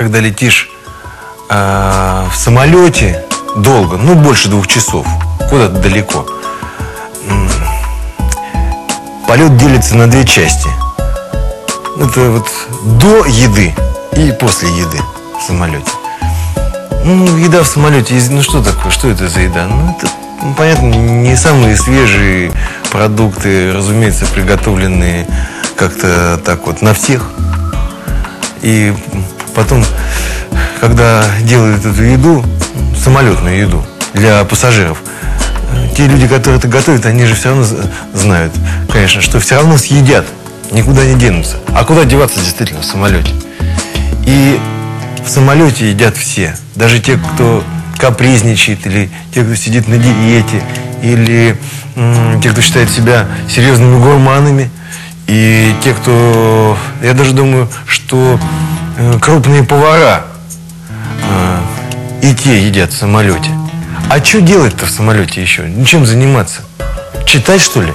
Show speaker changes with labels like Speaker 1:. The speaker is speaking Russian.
Speaker 1: когда летишь э, в самолете долго, ну больше двух часов, куда-то далеко, полет делится на две части. Это вот до еды и после еды в самолете. Ну, еда в самолете, ну что такое, что это за еда? Ну, это, ну, понятно, не самые свежие продукты, разумеется, приготовленные как-то так вот на всех. И потом, когда делают эту еду, самолетную еду для пассажиров, э, те люди, которые это готовят, они же все равно знают, конечно, что все равно съедят, никуда не денутся. А куда деваться действительно в самолете? И в самолете едят все. Даже те, кто капризничает, или те, кто сидит на диете, или м, те, кто считает себя серьезными гурманами, и те, кто... Я даже думаю, что крупные повара э, и те едят в самолете. А что делать-то в самолете еще? Чем заниматься? Читать, что ли?